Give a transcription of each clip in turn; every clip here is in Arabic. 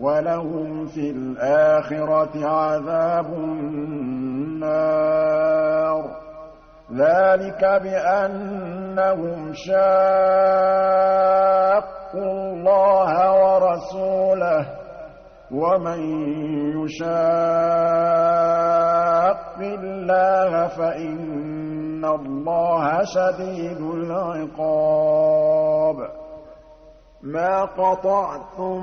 وَلَهُمْ فِي الْآخِرَةِ عَذَابُ النَّارِ ۚ. ذَٰلِكَ بِأَنَّهُمْ شَاقُّوا اللَّهَ وَرَسُولَهُ ۚ وَمَن يُشَاقِّ اللَّهَ فَإِنَّ اللَّهَ شَدِيدُ الْعِقَابِ. مَا قَطَعْتُم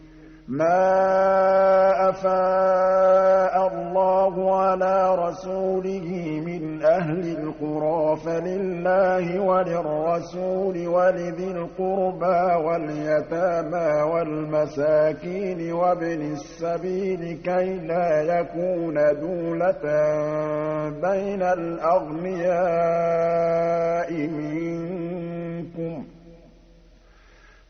مَا أَفَاءَ اللَّهُ عَلَىٰ رَسُولِهِ مِنْ أَهْلِ الْقُرَىٰ فَلِلَّهِ وَلِلرَّسُولِ وَلِذِي الْقُرْبَىٰ وَالْيَتَامَىٰ وَالْمَسَاكِينِ وَابْنِ السَّبِيلِ كَيْلَا يَكُونَ دُولَةً بَيْنَ الْأَغْنِيَاءِ مِنكُمْ ۚ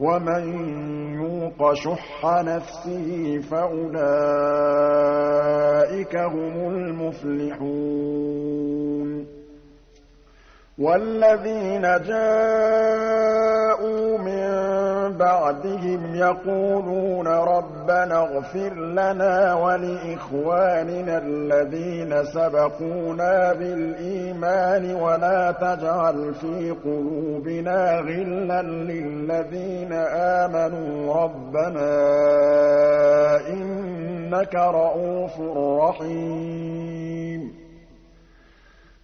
وَمَن يُوقَ شُحَّ نَفْسِهِ فَأُولَٰئِكَ هُمُ الْمُفْلِحُونَ وَالَّذِينَ جَاءُوا بَعْدِهِمْ يَقُولُونَ رَبَّنَا اغْفِرْ لَنَا وَلِإِخْوَانِنَا الَّذِينَ سَبَقُونَا بِالْإِيمَانِ وَلَا تَجْعَلْ فِي قُلُوبِنَا غِلًّا لِّلَّذِينَ آمَنُوا رَبَّنَا إِنَّكَ رَءُوفٌ رَّحِيمٌ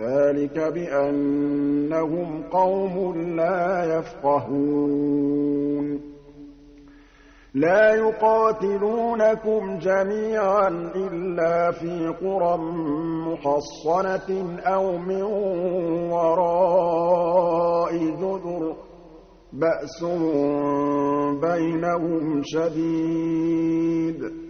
ذَٰلِكَ بِأَنَّهُمْ قَوْمٌ لَّا يَفْقَهُونَ. لَا يُقَاتِلُونَكُمْ جَمِيعًا إِلَّا فِي قُرًى مُّحَصَّنَةٍ أَوْ مِن وَرَاءِ جُدُرٍ ۚ بَأْسُهُم بَيْنَهُمْ شَدِيدٌ.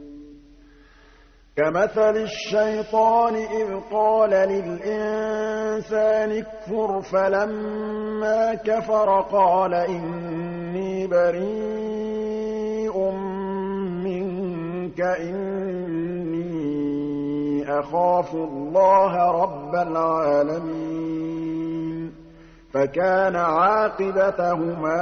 كَمَثَلِ الشَّيْطَانِ إِذْ قَالَ لِلْإِنسَانِ اكْفُرْ فَلَمَّا كَفَرَ قَالَ إِنِّي بَرِيءٌ مِّنكَ إِنِّي أَخَافُ اللَّهَ رَبَّ الْعَالَمِينَ. فَكَانَ عَاقِبَتَهُمَا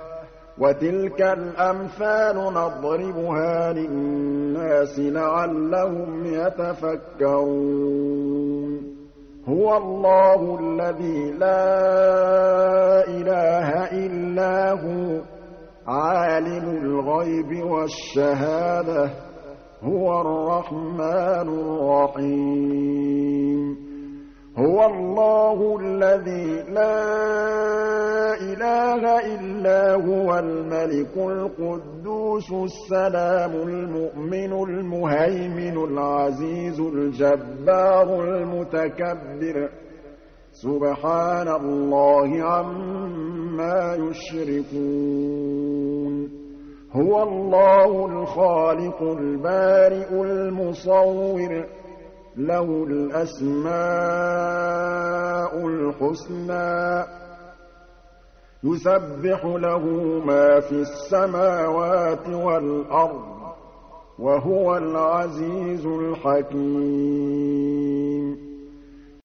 وَتِلْكَ الْأَمْثَالُ نَضْرِبُهَا لِلنَّاسِ لَعَلَّهُمْ يَتَفَكَّرُونَ. هُوَ اللَّهُ الَّذِي لَا إِلَٰهَ إِلَّا هُوَ عَالِمُ الْغَيْبِ وَالشَّهَادَةِ ۚ هُوَ الرَّحْمَٰنُ الرَّحِيمُ. هُوَ اللَّهُ الَّذِي لَا إِلَٰهَ إِلَّا هُوَ الْمَلِكُ الْقُدُّوسُ السَّلَامُ الْمُؤْمِنُ الْمُهَيْمِنُ الْعَزِيزُ الْجَبَّارُ الْمُتَكَبِّرُ. سُبْحَانَ اللَّهِ عَمَّا يُشْرِكُونَ. هُوَ اللَّهُ الْخَالِقُ الْبَارِئُ الْمُصَوِّرُ. لَهُ الْأَسْمَاءُ الْحُسْنَىٰ ۚ. يُسَبِّحُ لَهُ مَا فِي السَّمَاوَاتِ وَالْأَرْضِ ۖ وَهُوَ الْعَزِيزُ الْحَكِيمُ.